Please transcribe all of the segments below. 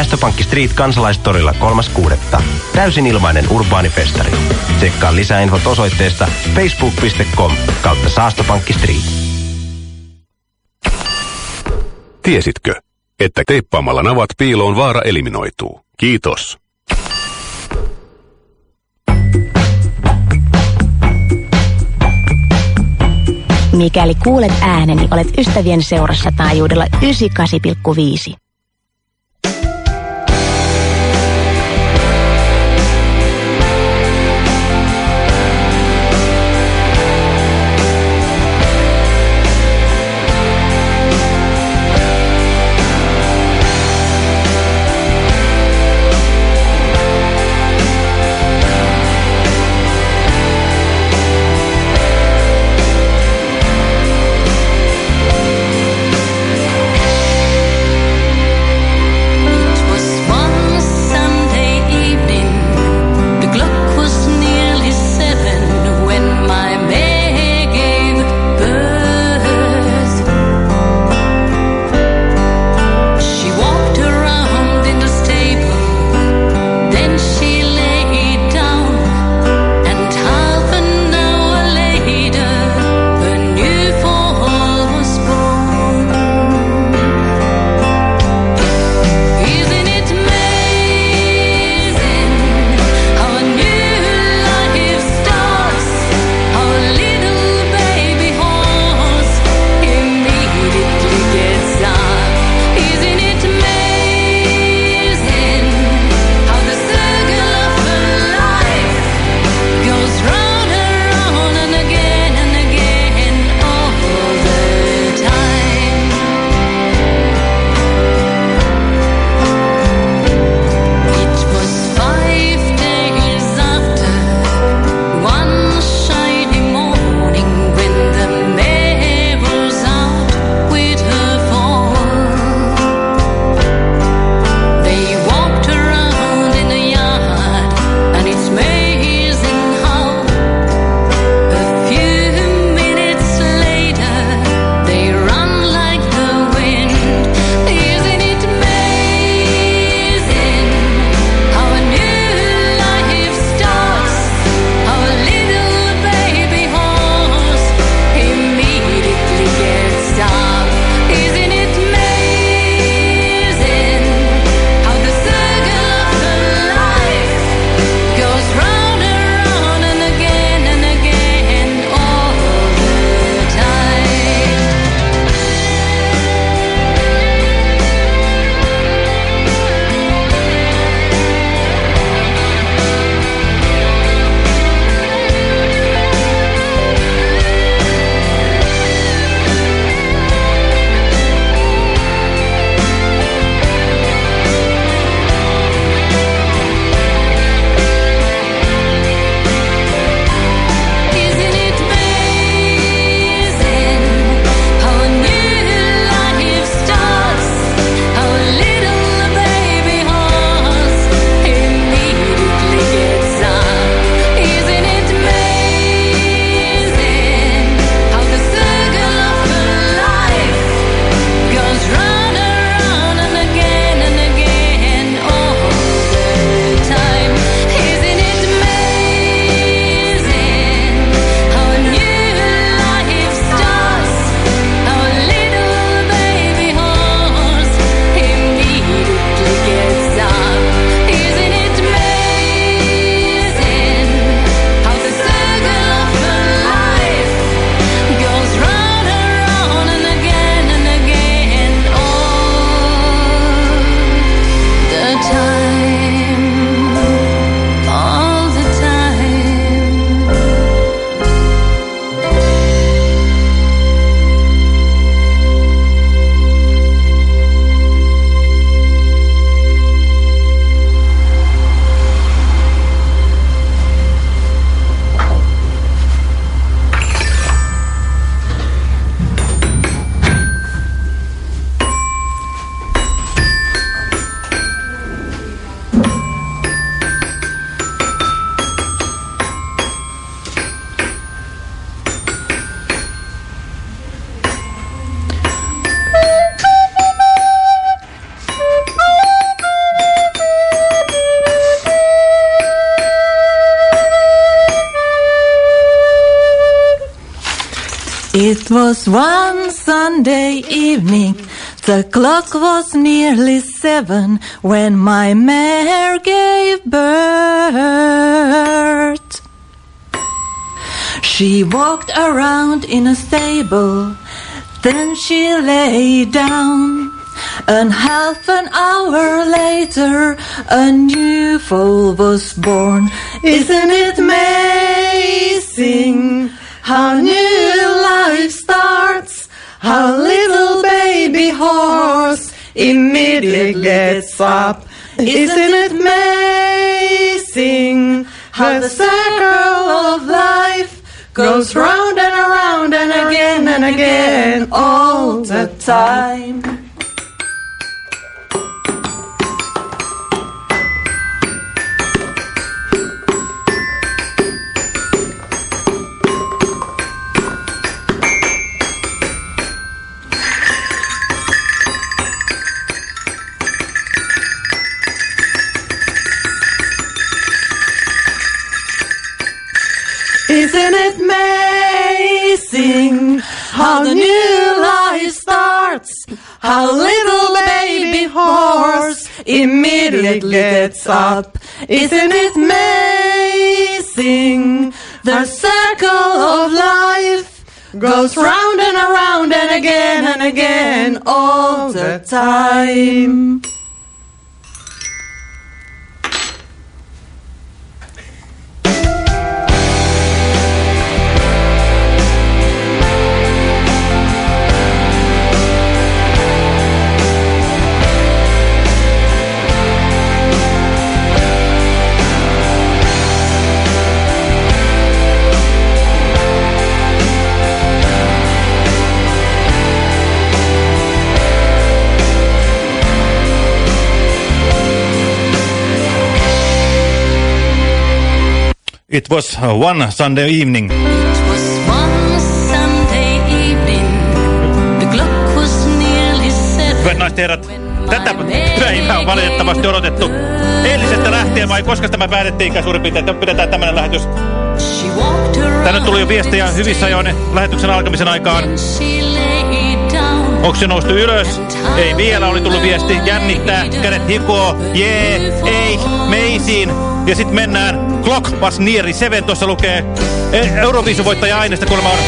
Säästöpankki Street kansalaistorilla 3.6. Täysin ilmainen urbaanifestari. Tsekkaa lisäinfot osoitteesta facebook.com kautta Säästöpankki Street. Tiesitkö, että teippaamalla navat piiloon vaara eliminoituu? Kiitos. Mikäli kuulet ääneni, olet ystävien seurassa taajuudella 98,5. Clock was nearly seven when my mare gave birth. She walked around in a stable, then she lay down. And half an hour later, a new foal was born. Isn't it amazing how new life starts? How little baby horse immediately gets up. Isn't it amazing how the circle of life goes round and around and again and again all the time? Amazing how the new life starts? How little baby horse immediately gets up. Isn't it amazing? The circle of life goes round and around and again and again all the time. It was one Sunday evening. Hyvät naiset herrat, tätä päivää on valitettavasti odotettu eilisestä lähtien, vai koska tämä päätettiinkään suurin piirtein, että pidetään tämmöinen lähetys. Tänne tuli jo viestejä hyvissä ajoin lähetyksen alkamisen aikaan. Onko se noustu ylös? Ei vielä, oli tullut viesti. Jännittää, kädet hikoo, jee, ei, meisiin. Ja sitten mennään. Clock was seven, tuossa lukee. E Euroviisun voittaja aineesta kuulemma on.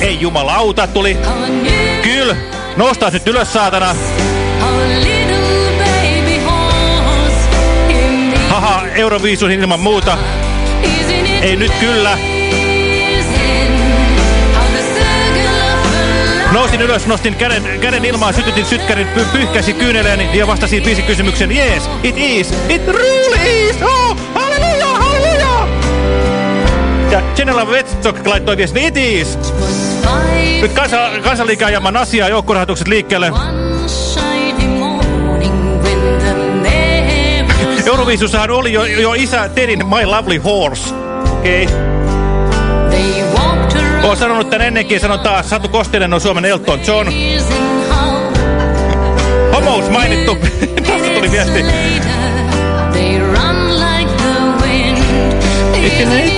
Ei jumalauta, tuli. Kyllä, noustaa nyt ylös saatana. Haha, Euroviisuihin ilman muuta. Ei nyt kyllä. Nousin ylös, nostin käden, käden ilmaan, sytytin sytkärin, py, pyyhkäsin kyyneleeni ja vastasin biisin kysymyksen. Yes, it is, it really is, oh, halleluja. Ja General Wetstock laittoi viestin, it is. Nyt kansa, kansanliike ajamaan asiaa, joukkorahoitukset liikkeelle. Euroviisussahan oli jo, jo isä Tedin My Lovely Horse. Okei. Okay. Olen sanonut tän ennenkin, sanon taas. Satu Kostinen on Suomen Elton John. Homous mainittu. Tässä tuli viesti. They run like the wind.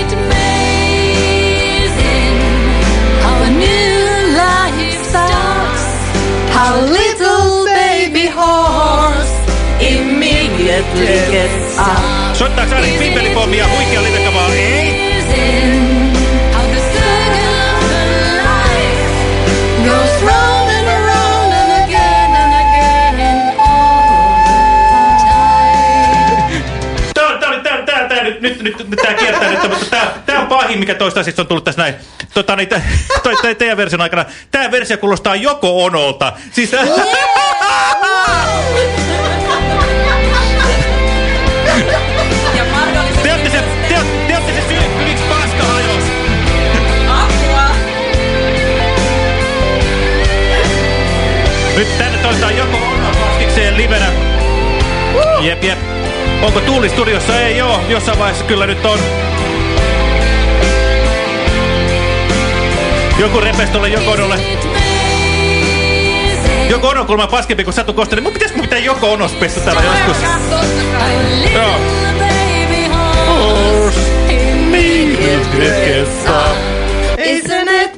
Up. Soittaako Alex Pimpelipommia huikea livekavaa? Ei. Amazing how the circle of life Goes round and around and again and again all the time. Tää, tää, oli- tää, tää, tää, nyt, nyt, nyt, nyt tää kiertää nyt, mutta tää, tää on pahin, mikä toistaiseksi on tullut tässä näin. Tota, niin, toi, te, teidän version aikana. Tää versio kuulostaa joko onolta. Siis, Ja Nyt tänne toistaan joko onolta paskikseen livenä. Jep, jep. Onko Tuuli studiossa? Ei oo. Jossain vaiheessa kyllä nyt on. Joku repestolle, joko onolle. Joko ono kulma paskempi kuin Satu Kostonen. Mun pitäis mun pitää joko onos pestä täällä joskus. Joo. Isn't it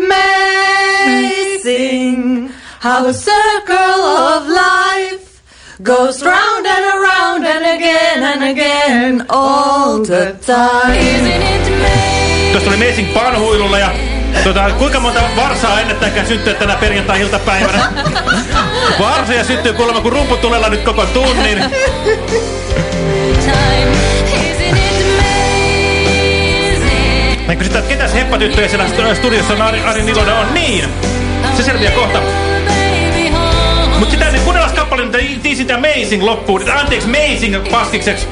how a circle of life goes round and around and again and again all the time. Isn't it amazing? Tuossa oli Amazing Panhuilulla ja tota, kuinka monta varsaa ennättäkään syntyä tänä perjantai-iltapäivänä? Varsoja syntyy kuulemma kun rumputulella nyt koko tunnin. Niin kysytään, että ketäs heppatyttöjä siellä stu- studiossa on Ari, Ari Nilonen on? Niin! Se selviää kohta. Mut sitä niin kuunnellaan kappale, mitä tiisin tää Amazing loppuun. Anteeksi, Amazing paskikseksi.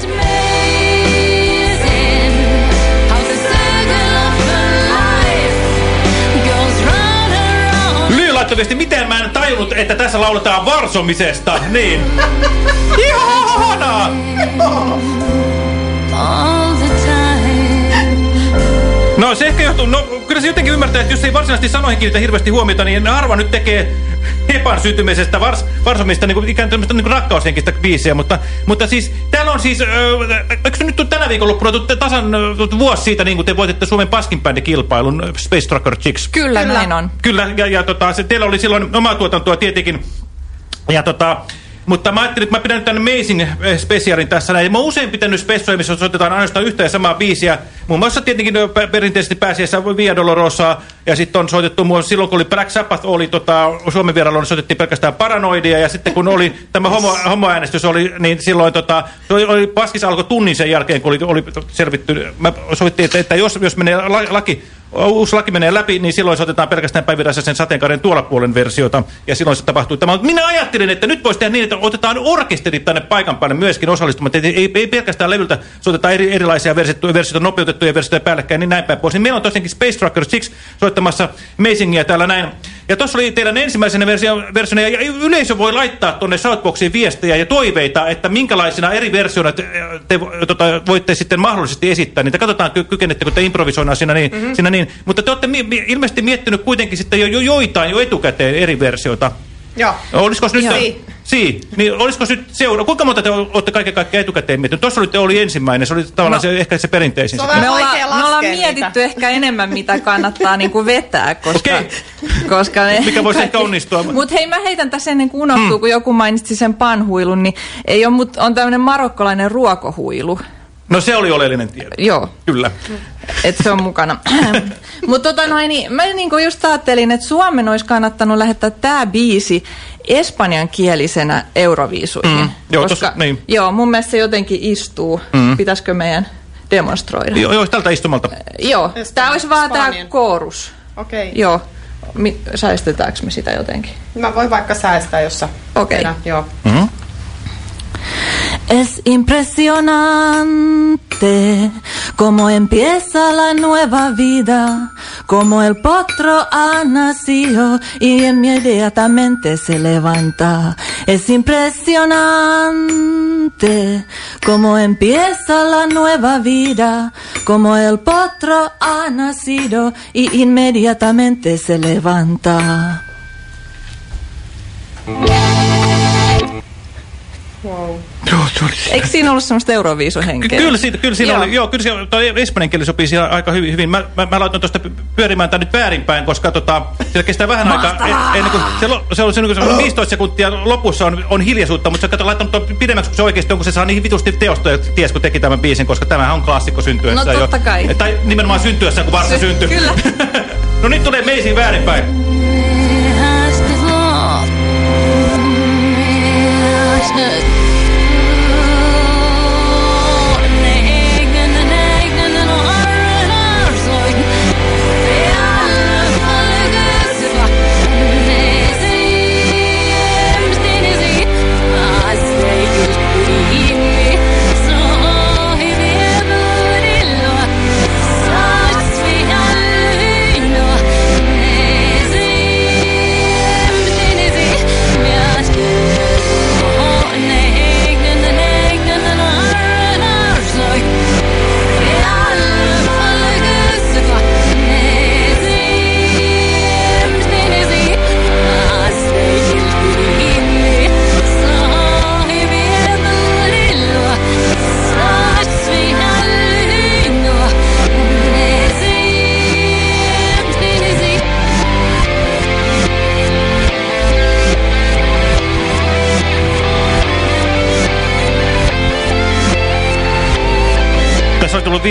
Laittoi miten mä en tajunnut, että tässä lauletaan varsomisesta. Niin. Ihanaa! No se ehkä johtuu, no kyllä se jotenkin ymmärtää, että jos ei varsinaisesti sanoihin kiinnitä hirveästi huomiota, niin harva nyt tekee hepan syntymisestä vars, varsomista niin kuin, ikään kuin tämmöistä niin kuin rakkaushenkistä biisiä, mutta, mutta siis täällä on siis, öö, eikö se nyt tänä viikonloppuna tasan ö, vuosi siitä, niin kuin te voititte Suomen paskinbändikilpailun Space Trucker Chicks. Kyllä, Kyllä. näin on. Kyllä, ja, ja tota, se, teillä oli silloin omaa tuotantoa tietenkin, ja tota, mutta mä ajattelin, että mä pidän tämän Amazing eh, Specialin tässä näin. Mä oon usein pitänyt spessoja, missä soitetaan ainoastaan yhtä ja samaa biisiä. Muun muassa tietenkin pä- perinteisesti pääsiässä Via Dolorosaa. Ja sitten on soitettu muun silloin, kun oli Black Sabbath, oli tota, Suomen vierailulla, niin soitettiin pelkästään Paranoidia. Ja sitten kun oli tämä homo, homoäänestys, oli, niin silloin tota, oli, Paskissa alkoi tunnin sen jälkeen, kun oli, oli selvitty. Mä sovittiin, että, että jos, jos menee la, laki, uusi laki menee läpi, niin silloin soitetaan pelkästään päivirässä sen sateenkaaren tuolla puolen versiota. Ja silloin se tapahtui tämä. Minä ajattelin, että nyt voisi tehdä niin, että otetaan orkesterit tänne paikan päälle myöskin osallistumaan. Että ei, ei pelkästään levyltä soitetaan eri, erilaisia versioita, versioita, nopeutettuja versioita päällekkäin, niin näin päin pois. Niin meillä on tosiaankin Space Trucker 6 soittamassa Amazingia täällä näin. Ja tuossa oli teidän ensimmäisenä versio, versiona, ja yleisö voi laittaa tuonne Shoutboxiin viestejä ja toiveita, että minkälaisina eri versioina te, te tota, voitte sitten mahdollisesti esittää. Niitä katsotaan, ky kykenettekö te improvisoimaan siinä niin, mm -hmm. siinä niin. Mutta te olette mi mi ilmeisesti miettinyt kuitenkin sitten jo, jo joitain jo etukäteen eri versioita. Joo. Olisiko nyt... Joo. Si. Niin, olisiko nyt seura... Kuinka monta te olette kaiken kaikkiaan etukäteen miettinyt? Tuossa oli, oli ensimmäinen, se oli tavallaan No. se, ehkä se perinteisin. Se on sitten. vähän Me, olla, me ollaan mietitty niitä. ehkä enemmän, mitä kannattaa niinku vetää, koska... Okei. koska ne Mikä voisi ehkä onnistua. Mutta hei, mä heitän tässä ennen kuin unohtuu, mm. kun joku mainitsi sen panhuilun, niin ei ole, mut on tämmöinen marokkolainen ruokohuilu. No se oli oleellinen tieto. Joo, Kyllä. että se on mukana. Mutta tota noin, niin, mä niinku just ajattelin, että Suomen olisi kannattanut lähettää tämä biisi espanjankielisenä Euroviisuihin. Mm. Joo, tossa- niin. Joo, mun mielestä se jotenkin istuu. Mm. Pitäisikö meidän demonstroida? Joo, joo tältä istumalta. Joo, tämä olisi vaan tämä koorus. Okei. Joo. Mi- Säästetäänkö me sitä jotenkin? Mä voin vaikka säästää, jos sä... Okei. vedät, Joo. Es impresionante cómo empieza la nueva vida, como el potro ha nacido y inmediatamente se levanta. Es impresionante cómo empieza la nueva vida, como el potro ha nacido y inmediatamente se levanta. Wow. Joo, se oli Eikö siinä ollut semmoista Euroviisuhenkeä? Kyllä, siitä, kyllä siinä Joo. oli, joo, kyllä se, toi espanjan kieli sopii siinä aika hyvin. hyvin. Mä, mä, mä laitoin tuosta pyörimään tämän nyt väärinpäin, koska tota, siellä kestää vähän aikaa. e- Ennen kuin, se, lo- se, on, se, on, se on 15 sekuntia lopussa on, on hiljaisuutta, mutta sä kato laittanut tuon pidemmäksi kuin se oikeasti on, kun se saa niin vitusti teosta, että ties kun teki tämän biisin, koska tämähän on klassikko syntyessä. No totta jo. kai. Tai nimenomaan syntyessä, kun varsa Sy- syntyi. kyllä. no nyt tulee meisiin väärinpäin. Saas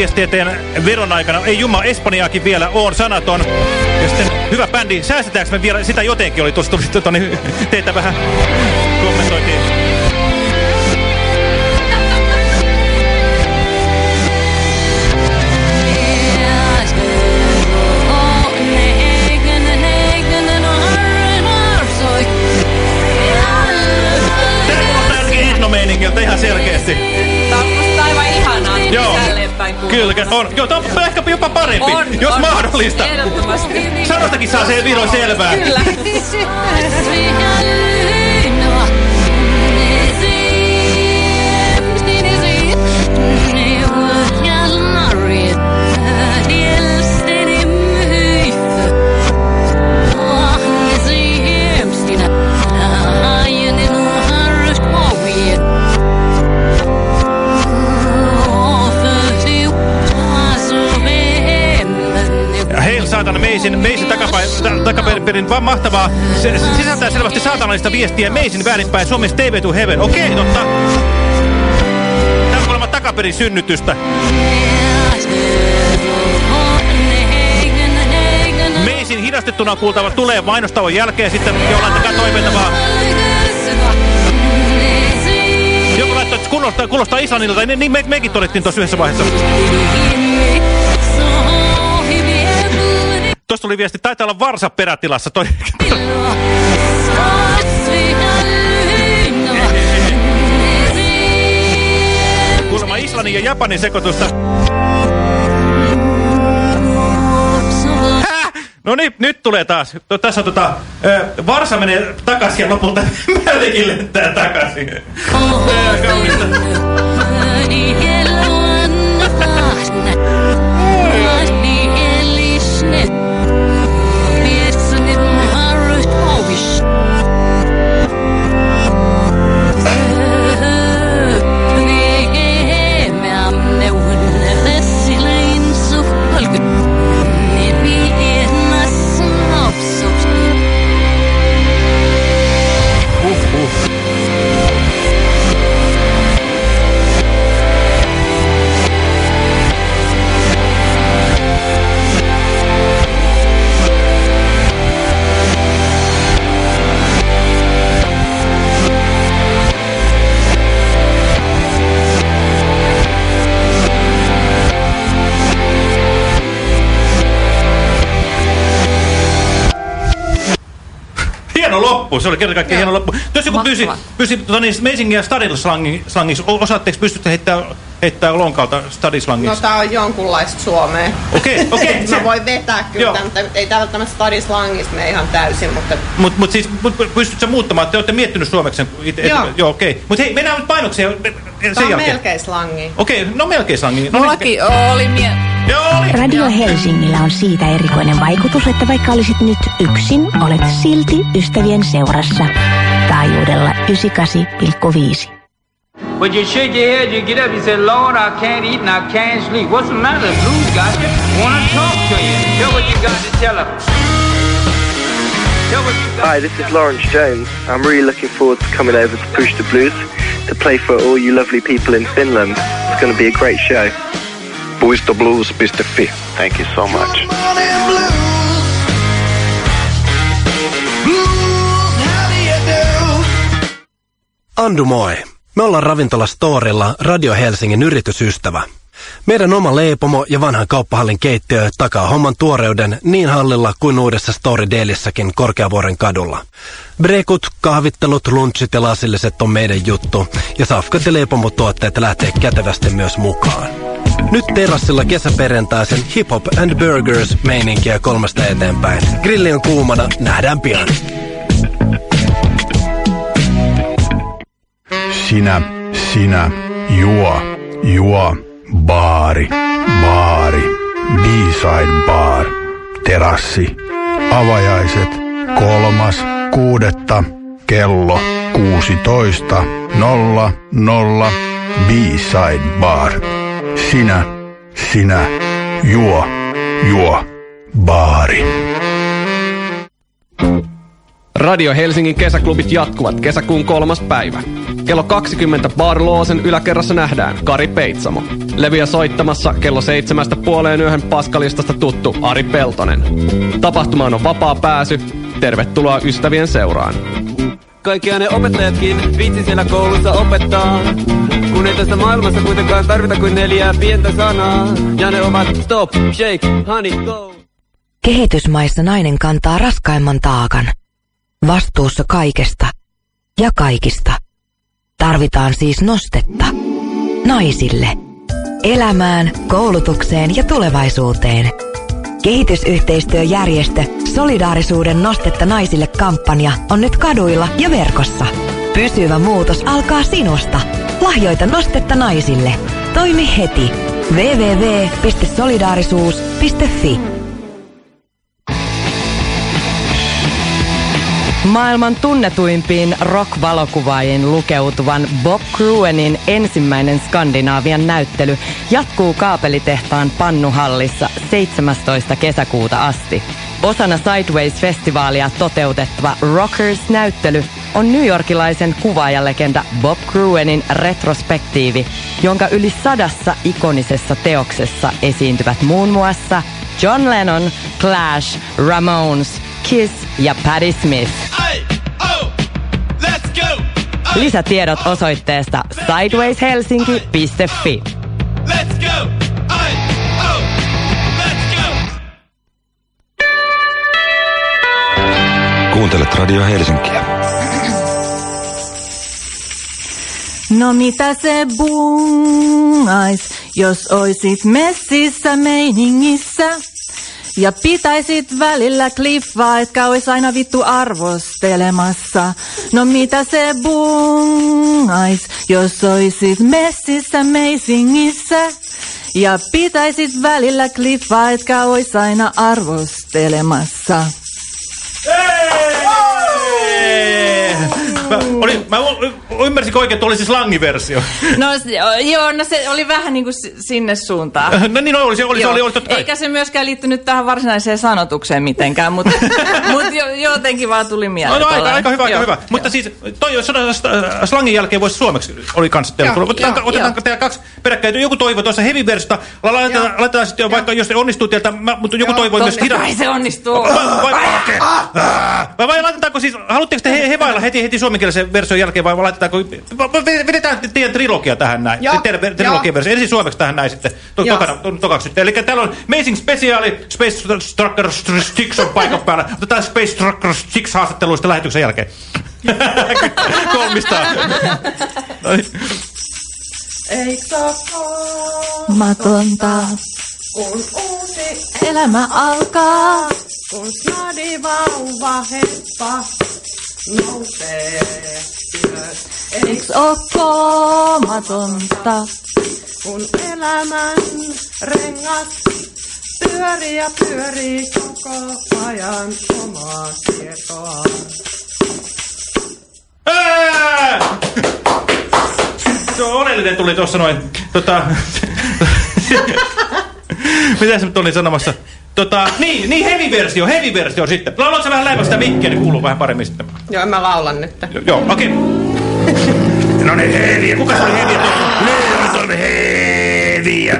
teidän veron aikana. Ei jumma, Espanjaakin vielä on sanaton. Ja sitten hyvä bändi, säästetäänkö me vielä sitä jotenkin? Oli tuossa tuli niin, teitä vähän kommentoitiin. Etnomeiningiltä ihan selkeästi. Tämä on musta aivan ihanaa. Joo, kyllä on. Joo, tämä on ehkä jopa parempi, On, jos on. mahdollista. Ehdottomasti. Sanostakin saa se vihdoin selvää. Kyllä. Saatana Meisin, Meisin takaperin vaan mahtavaa. Se, se sisältää selvästi saatanallista viestiä Meisin väärinpäin Suomen TV to Heaven. Okei, totta. Tämä on kuulemma takaperin synnytystä. Meisin hidastettuna kuultava tulee mainostavon jälkeen sitten jollain takaa toiveita vaan. Joku laittoi, että kuulostaa, kuulostaa Islannilta, niin, niin me, mekin todettiin tuossa yhdessä vaiheessa. Tuosta tuli viesti, taitaa olla varsa perätilassa. Toi. Kuulemma Islannin ja Japanin sekoitusta. No niin, nyt tulee taas. No, tässä on tota, ö, Varsa menee takaisin ja lopulta Mällikin lentää takaisin. Loppu, se oli kerta kaikkiaan hieno loppu. Jos joku pyysi, pyysi tota, niin Meisingin ja Stadislangissa, osaatteko, pystytte heittää, heittää lonkalta No Stadislangissa? tää on jonkunlaista suomea. Okei, okei. Mä voin vetää kyllä, mutta ei tää välttämättä stadislangista mene ihan täysin, mutta Mutta mut siis, mut pystytkö muuttamaan? Te olette miettinyt suomeksi itse? Joo. Joo, okei. Okay. Mutta hei, mennään nyt painokseen sen tää on jälkeen. melkein slangi. Okei, okay, no melkein slangi. No, niin. Mullakin oli mie... Joo, oli. Radio Helsingillä on siitä erikoinen vaikutus, että vaikka olisit nyt yksin, olet silti ystävien seurassa. Taajuudella 98,5. But you shake your head, you get up, you say, Lord, I can't eat and I can't sleep. What's the matter? Blues got you. Wanna talk to you. Tell what you got to. Tell what you got Hi, this is Lawrence Jones. I'm really looking forward to coming over to Push the Blues to play for all you lovely people in Finland. It's going to be a great show. Puistoblues.fi. Thank you so much. Andu moi. Me ollaan ravintola Storilla Radio Helsingin yritysystävä. Meidän oma leipomo ja vanhan kauppahallin keittiö takaa homman tuoreuden niin hallilla kuin uudessa Story Korkeavuoren kadulla. Brekut, kahvittelut, lunchit ja lasilliset on meidän juttu ja safkat ja leipomotuotteet lähtee kätevästi myös mukaan. Nyt terassilla kesäperjantaisen Hip Hop and Burgers meininkiä kolmesta eteenpäin. Grilli on kuumana, nähdään pian. Sinä, sinä, juo, juo, baari, baari, B-side bar, terassi, avajaiset, kolmas, kuudetta, kello 16, nolla, nolla, B-side bar. Sinä, sinä, juo, juo, baari. Radio Helsingin kesäklubit jatkuvat kesäkuun kolmas päivä. Kello 20 Bar Loosen yläkerrassa nähdään Kari Peitsamo. Leviä soittamassa kello seitsemästä puoleen yöhön paskalistasta tuttu Ari Peltonen. Tapahtumaan on vapaa pääsy. Tervetuloa ystävien seuraan. Kaikkia ne opettajatkin viitsi siellä koulussa opettaa. Kun ei tässä maailmassa kuitenkaan tarvita kuin neljää pientä sanaa. Ja ne ovat stop, shake, honey, go. Kehitysmaissa nainen kantaa raskaimman taakan. Vastuussa kaikesta ja kaikista. Tarvitaan siis nostetta. Naisille. Elämään, koulutukseen ja tulevaisuuteen. Kehitysyhteistyöjärjestö Solidaarisuuden nostetta naisille kampanja on nyt kaduilla ja verkossa. Pysyvä muutos alkaa sinusta. Lahjoita nostetta naisille. Toimi heti. www.solidaarisuus.fi Maailman tunnetuimpiin rock-valokuvaajiin lukeutuvan Bob Cruenin ensimmäinen Skandinaavian näyttely jatkuu kaapelitehtaan Pannuhallissa 17. kesäkuuta asti. Osana Sideways-festivaalia toteutettava Rockers-näyttely on newyorkilaisen kuvaajalegenda Bob Cruenin retrospektiivi, jonka yli sadassa ikonisessa teoksessa esiintyvät muun muassa John Lennon, Clash, Ramones, Kiss ja Patti Smith. Lisätiedot osoitteesta sidewayshelsinki.fi. Kuuntelet Radio Helsinkiä. No mitä se bungais, jos oisit messissä meiningissä? Ja pitäisit välillä kliffaa, etkä ois aina vittu arvostelemassa. No mitä se bungais, jos oisit messissä meisingissä? Ja pitäisit välillä kliffaa, etkä ois aina arvostelemassa. Mä, oli, mä ymmärsinkö oikein, että oli se slangiversio? No joo, no se oli vähän niin kuin sinne suuntaan. No niin, oli se, oli se, oli, oli totta kai. Eikä se myöskään liittynyt tähän varsinaiseen sanotukseen mitenkään, mutta mut jo, jotenkin vaan tuli No, mieleen. no aika, tollainen. aika hyvä, aika Joo. hyvä. Mutta siis toi slangin jälkeen voisi suomeksi oli kanssa teille Joo, tullut. Otetaanko, joo, otetaanko teillä kaksi peräkkäin? Joku toivoi tuossa heavy-versta. Laitetaan, laitetaan sitten jo vaikka, jos se onnistuu teiltä, mä, mutta joku toivoi myös Totta kai se onnistuu. Vai, vai, vai laitetaanko siis, haluatteko te he, hevailla heti, heti suomenkielisen version jälkeen vai laitetaanko, vedetään teidän trilogia tähän näin. Joo, Teidän trilogian versio. Ensin suomeksi tähän näin sitten. To, tokana, to, tokaksi sitten. Eli täällä on Amazing Speciali, Space Trucker Sticks on paikan päällä. Otetaan Space Trucker Sticks haastatteluista lähetyksen jälkeen. Kolmistaan. Eikö matonta, kun uusi elämä alkaa? Kun snadi vauva heppa. Eiks oo koomatonta, kun elämän rengas pyörii ja pyörii koko ajan omaa tietoa. Se on oleellinen tuli tuossa noin. Tota, mitä se nyt oli sanomassa? Tota, niin, niin heavy-versio, heavy-versio sitten. Laulatko sä vähän lähemmäs sitä mikkiä, niin kuuluu vähän paremmin sitten. Joo, en mä laulan nyt. Jo- Joo, okei. No niin, heviä. Kuka se oli heviä? Ne on heviä.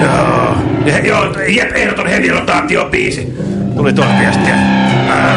Joo. Joo, jep, ehdoton heviä rotaatio biisi. Tuli tuolta viestiä. Äh,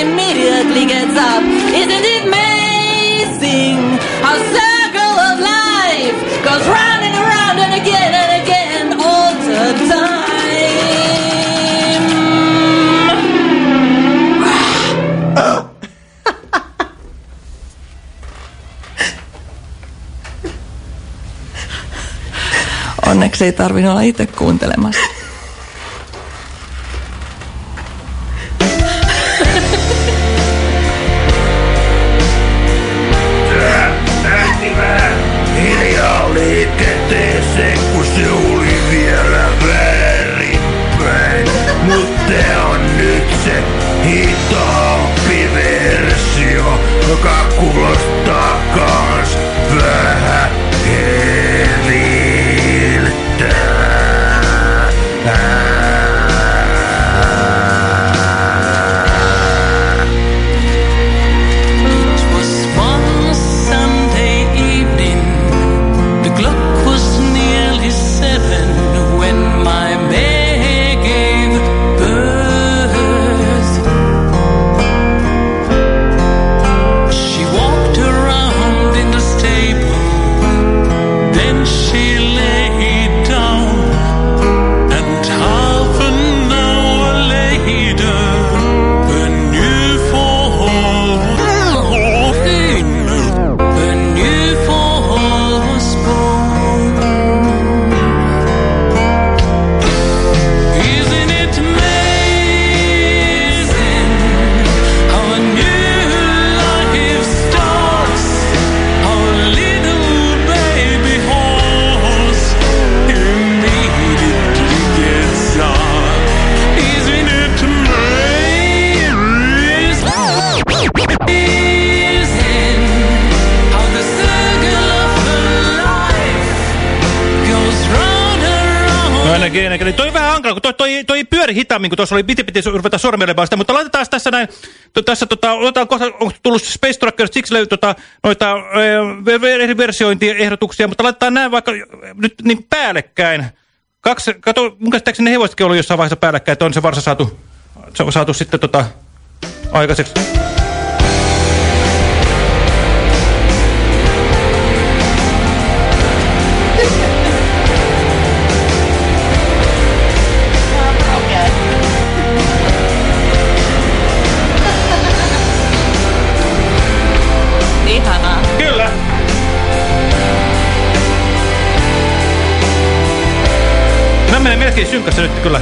immediately gets up. Isn't it amazing? How circle of life goes round and around and again and again all the time. Onneksi ei tarvinnut olla itse kuuntelemassa. Hitaammin, kun tuossa oli, piti, piti ruveta sormeilemaan sitä, mutta laitetaan tässä näin, to, tässä tota, otetaan kohta, on tullut Space Tracker siksi löytyy tota, noita ö, eri versiointiehdotuksia, mutta laitetaan näin vaikka nyt niin päällekkäin. Kaksi, kato, mun käsittääkseni ne hevosetkin ollut jossain vaiheessa päällekkäin, että on se varsa saatu, se on saatu sitten tota, aikaiseksi. Melkein synkässä nyt kyllä.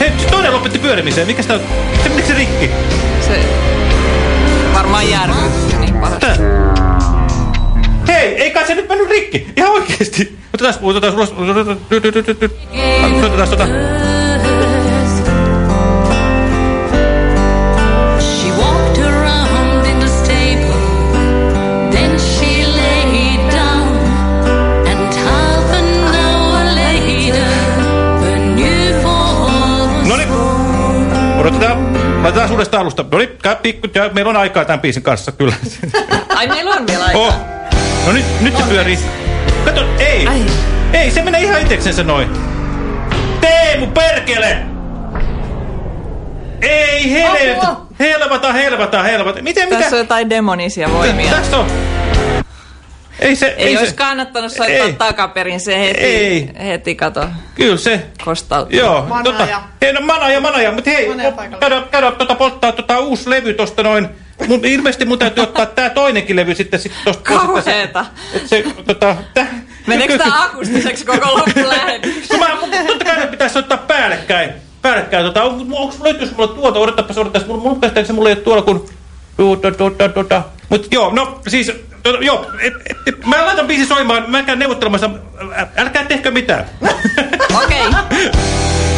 Hei, toinen lopetti pyörimiseen. Mikä sitä on? Se menikö se rikki? Se varmaan järkytti niin. Tää. Hei, ei kai se nyt mennyt rikki. Ihan oikeesti. Otetaan, otetaan ulos. Otetaan tota. She Odotetaan. Laitetaan uudestaan alusta. No niin, pikku, ja meillä on aikaa tämän biisin kanssa, kyllä. Ai meillä on vielä aikaa. Oh. No nyt, nyt se pyörii. Kato, ei. Ai. Ei, se menee ihan itseksensä noin. Teemu, perkele! Ei, helvetä. Helvata, helvata, helvata. Miten, mitä? Tässä on jotain demonisia voimia. Tässä on. Ei se, Ei, ei olisi se. kannattanut soittaa Ei. takaperin, se heti, Ei. heti kato, Kyllä se. kostautuu. Joo, Manaja. tota, hei, no manaja, manaja, mutta hei, paikalla. käydä, käydä tota, polttaa tota uusi levy tosta noin. Mun, ilmeisesti mun täytyy ottaa tää toinenkin levy sitten sit tosta. pois, että se- Kauheeta. Se, tota, tä, Meneekö tää akustiseksi koko loppulähetys? No mä, totta kai ne pitäisi ottaa päällekkäin. Päällekkäin, tota, on, onko löytyisi mulla tuolta, odottapas, odottapas, mun, mun käsittääkseni mulla ei ole tuolla kun... Tuota, tuota, tuota. Mut joo, no siis, tuota, joo, et, et, et, mä laitan biisin soimaan, mä käyn neuvottelemassa, älkää tehkö mitään. Okei. It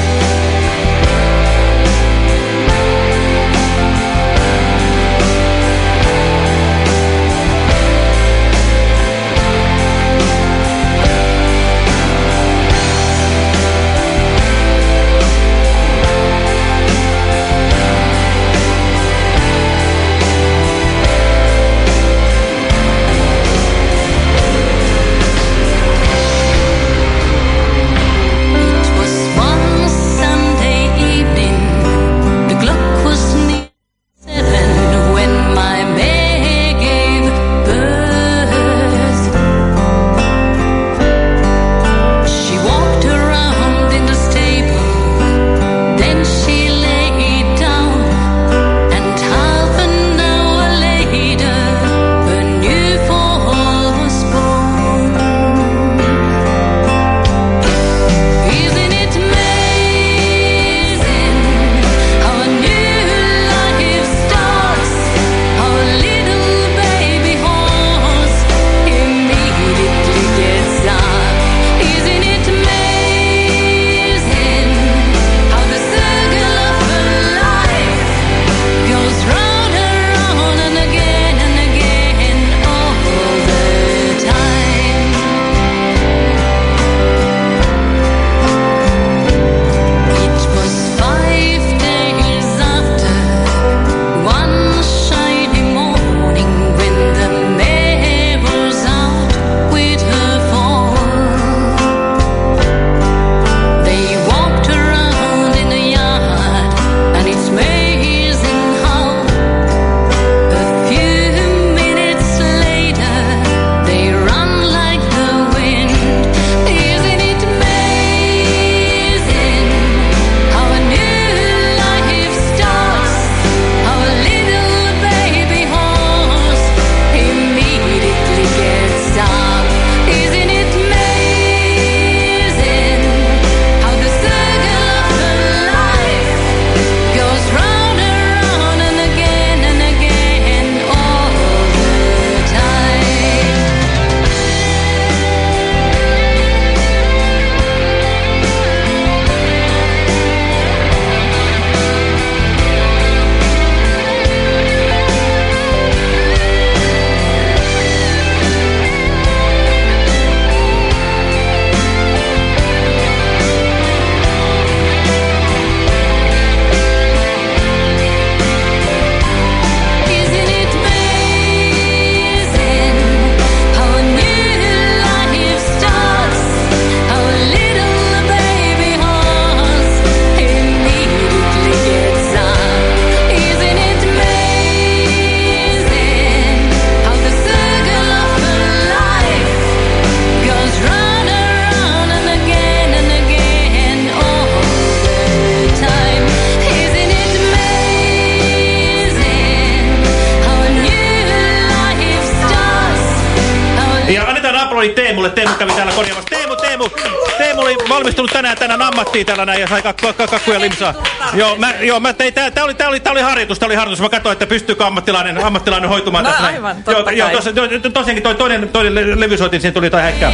ja sai kakkuja kakku ja limsaa. Joo, mä, joo, mä tein, tää, tää, oli, tää, oli, tää oli harjoitus, tää oli harjoitus. Mä katsoin, että pystyykö ammattilainen, ammattilainen hoitumaan No tässä näin. aivan, totta joo, kai. joo, joo, tosiaankin toi toinen, toinen le- levysoitin, siihen tuli jotain häkkää.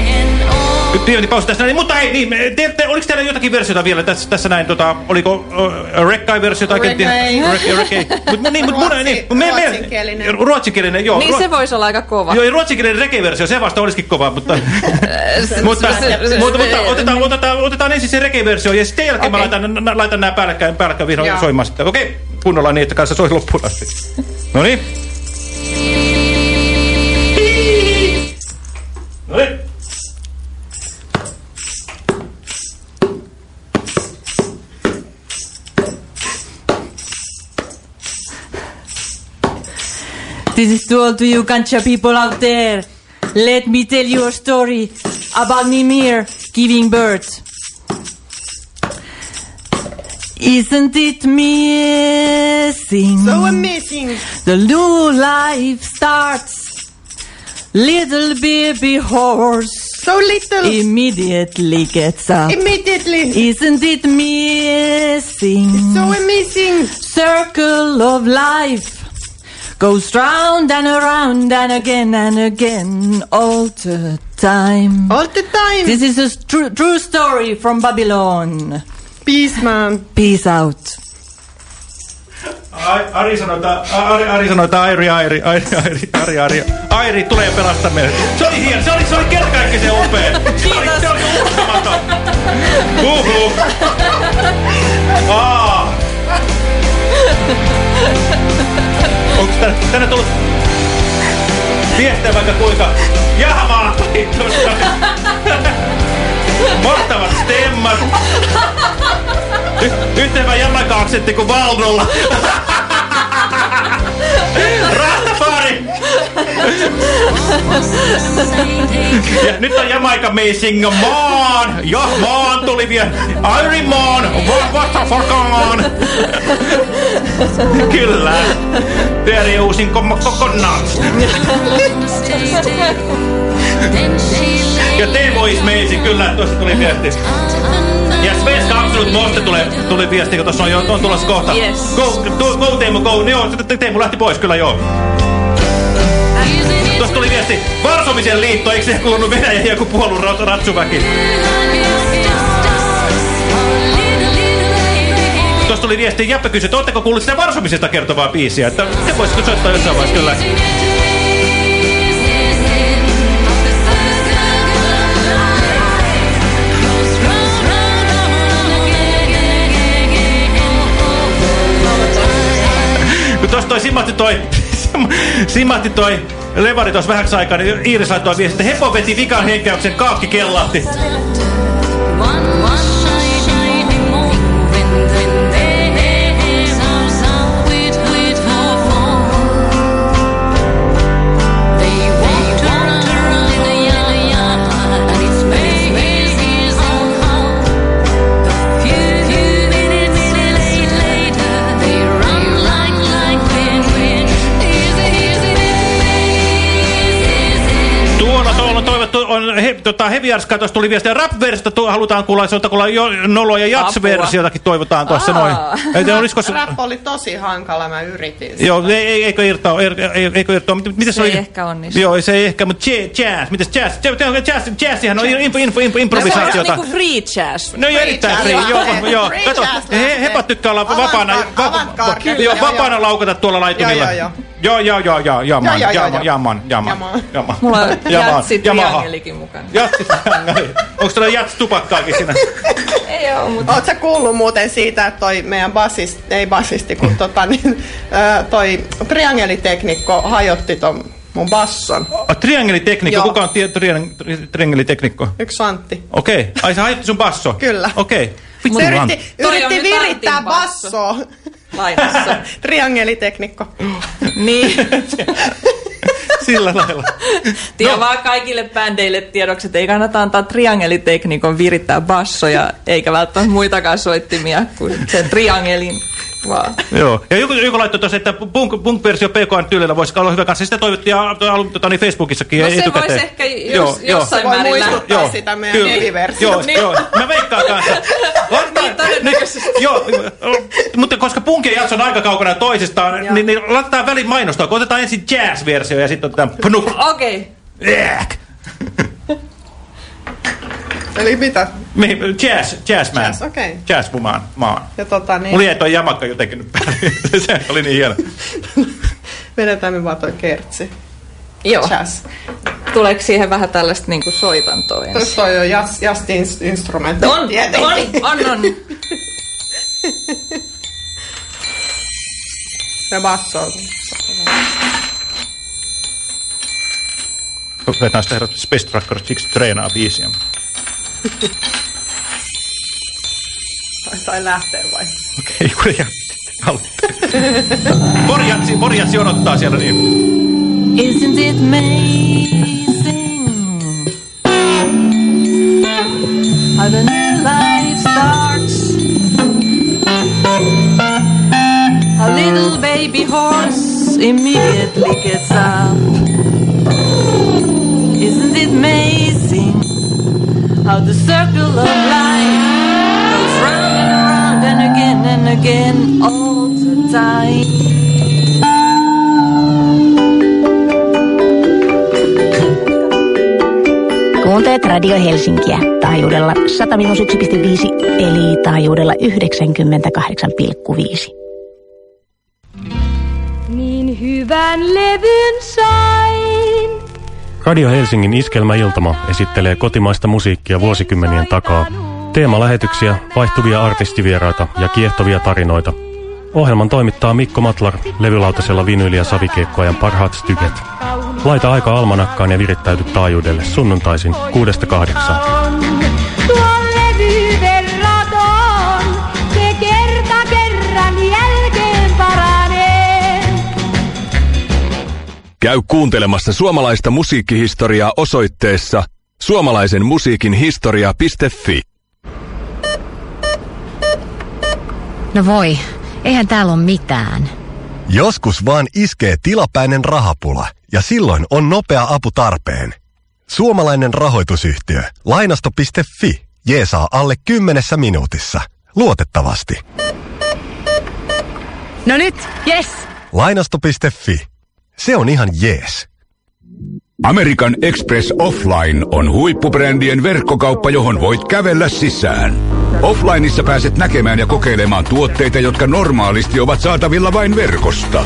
Pieni pausi tästä, näin, mutta ei, niin, te, te, oliko teillä jotakin versiota vielä tässä, tässä näin, tota, oliko uh, Rekkai-versio tai kenties? Reggae. Reggae. Mut, niin, mut, mun, niin, me, me, ruotsinkielinen. ruotsinkielinen, joo. Niin ruo- se voisi olla aika kova. Joo, ruotsinkielinen reggae-versio, se vasta olisikin kova, mutta... mutta, mutta, mutta otetaan, otetaan, otetaan ensin se reggae-versio, ja sitten jälkeen mä laitan, laitan nämä päällekkäin, päällekkäin vihdoin soimaan sitten. Okei, kunnolla niin, että kanssa soi loppuun asti. No niin. No niin. This is to all to you Kancha people out there. Let me tell you a story about Mimir giving birth. Isn't it amazing? So amazing. The new life starts. Little baby horse. So little. Immediately gets up. Immediately. Isn't it amazing? So amazing. Circle of life goes round and around and again and again all the time. All the time. This is a s- true, true story from Babylon. Peace, man. Peace out. Ai- Ari sanoi, että, Ari, Ari sanoi, että Airi, Airi, Airi, Airi, Ari, Ari, Airi tulee pelastaa meidät. Se oli hieno, se oli, se oli kertakaikkisen upea. Se oli, se oli uskomaton. Huhhuh. Aa. Onko tänne, tullut viestejä vaikka kuinka? Jahmaa tuli. Mahtavat stemmat. Y- Yhtenä jamaka-aksentti kuin Valdolla. Rastafari! Ja nyt on Jamaica Amazing Maan! Ja maan tuli vielä. Iron Maan! Vastafakaan! Kyllä. Pyörii uusin kokonaan. Ja Teemo is amazing, kyllä, tuosta tuli viesti. Ja Svenska Absolut Moste tulee, tuli viesti, kun tuossa on, jo, on tulossa kohta. Yes. Go, go, go Teemu, go. Joo, te- te- Teemu lähti pois, kyllä joo. Tuli viesti, Varsomisen liitto, eikö se kuulunut Venäjän joku puolun ra- ratsuväki? Tuossa tuli viesti, Jappe kysyi, että oletteko kuullut sitä Varsomisesta kertovaa biisiä? Että se voisiko soittaa jossain vaiheessa, kyllä. Tuossa toi simahti toi, simahti toi levari tuossa vähäksi aikaa, niin Iiris laittoi viesti, että Hepo veti vikan henkäyksen, kaakki kellahti. Tuolla on on he, tota, Heavy tuli viesti, rap-versiota tu- halutaan kuulla, se on kuulla jo, nolo- ja jats-versiotakin toivotaan tuossa noin. Et olisiko se... Rap oli tosi hankala, mä yritin. sitä. Joo, ei, ei, eikö irtoa, er, ei, eikö irtoa, mit- miten se, Se oli? ei ehkä onnistu. Joo, se ei ehkä, mutta jazz, jazz, mitäs jazz, jazz, jazz, jazzihan on info, info, info, improvisaatiota. Niinku free jazz. No joo, erittäin free, jazz, joo, joo. joo. Free Kato, jazz he, lähtee. hepat tykkää olla Avant- vapaana, va, avantgarde, joo, kyllä, joo, vapaana joo. laukata tuolla laitumilla. Joo, joo, Joo, joo, joo, joo, joo, man, Joo, joo, joo, joo, joo. jaman, jaman, Jaman. jaman. Mulla on Jaman, jatsi Yamaha. Triangelikin mukana. Jatsi triangeli. Onko tuolla jats tupakkaakin siinä? Ei oo, mutta... Oot sä kuullut muuten siitä, että toi meidän bassist, ei bassisti, kun tota, niin, toi triangeliteknikko hajotti ton mun basson. Ah, Triangeliteknikko, Joo. kuka on tie- triang- tri- triangeliteknikko? Yksi Antti. Okei, ai se hajotti sun basso? Kyllä. Okei. Se Vittu, Antti. yritti, yritti virittää bassoa. Lainassa. Triangeliteknikko. Niin. Sillä lailla. Tiedä vaan kaikille bändeille tiedoksi, että ei kannata antaa triangeliteknikon virittää bassoja, eikä välttämättä muitakaan soittimia kuin sen triangelin. Vaan. Joo. Ja joku, joku laittoi tuossa, että punk, punk-versio PKN tyylillä voisi olla hyvä kanssa. Sitä toivottiin tota, niin Facebookissakin No se etukäteen. voisi ehkä jos, jossain Se voi määrin muistuttaa lähteä. sitä meidän Kyllä. neliversiota. Joo, joo. Mä veikkaan kanssa. niin todennäköisesti. Joo, mutta koska punkien jakso on aika kaukana toisistaan, niin, niin laitetaan välin mainosta. kun Otetaan ensin jazz-versio ja sitten otetaan pnuk. Okei. Äk. Eli mitä? Mihin? Jazz, jazzman. Jazz, okei. Jazzwoman, maan. Ja tota niin, Mulla jäi toi jamakka jotenkin nyt päälle. Se oli niin hieno. vedetään me vaan toi kertsi. Joo. Jazz. Tuleeko siihen vähän tällaista niinku soitantoa ensin? Tuossa on jo jazz, jazz ins- instrumentti. On, on, on, on. Ja basso. Vetään sitä herrat Space Tracker siksi treenaa biisiä. Tai, tai lähtee vai? Okei, kun ei Morjatsi, Morjatsi odottaa siellä niin. Isn't it amazing how the new life starts? A little baby horse immediately gets up. Isn't it amazing how the circle of life goes round and around and again and again all the time? Kuuntelet Radio Helsinkiä taajuudella 101,5 eli taajuudella 98,5. Niin hyvän levyn sain. Radio Helsingin Iskelmäiltama esittelee kotimaista musiikkia vuosikymmenien takaa. Teemalähetyksiä, vaihtuvia artistivieraita ja kiehtovia tarinoita. Ohjelman toimittaa Mikko Matlar levylautasella vinyli- ja savikiekkoajan parhaat styket. Laita aika almanakkaan ja virittäyty taajuudelle sunnuntaisin 6-8. Tuon Käy kuuntelemassa suomalaista musiikkihistoriaa osoitteessa suomalaisen musiikin historia.fi. No voi, eihän täällä ole mitään. Joskus vaan iskee tilapäinen rahapula ja silloin on nopea apu tarpeen. Suomalainen rahoitusyhtiö Lainasto.fi jeesaa alle kymmenessä minuutissa. Luotettavasti. No nyt, yes! Lainasto.fi. Se on ihan jees. American Express Offline on huippubrändien verkkokauppa, johon voit kävellä sisään. Offlineissa pääset näkemään ja kokeilemaan tuotteita, jotka normaalisti ovat saatavilla vain verkosta.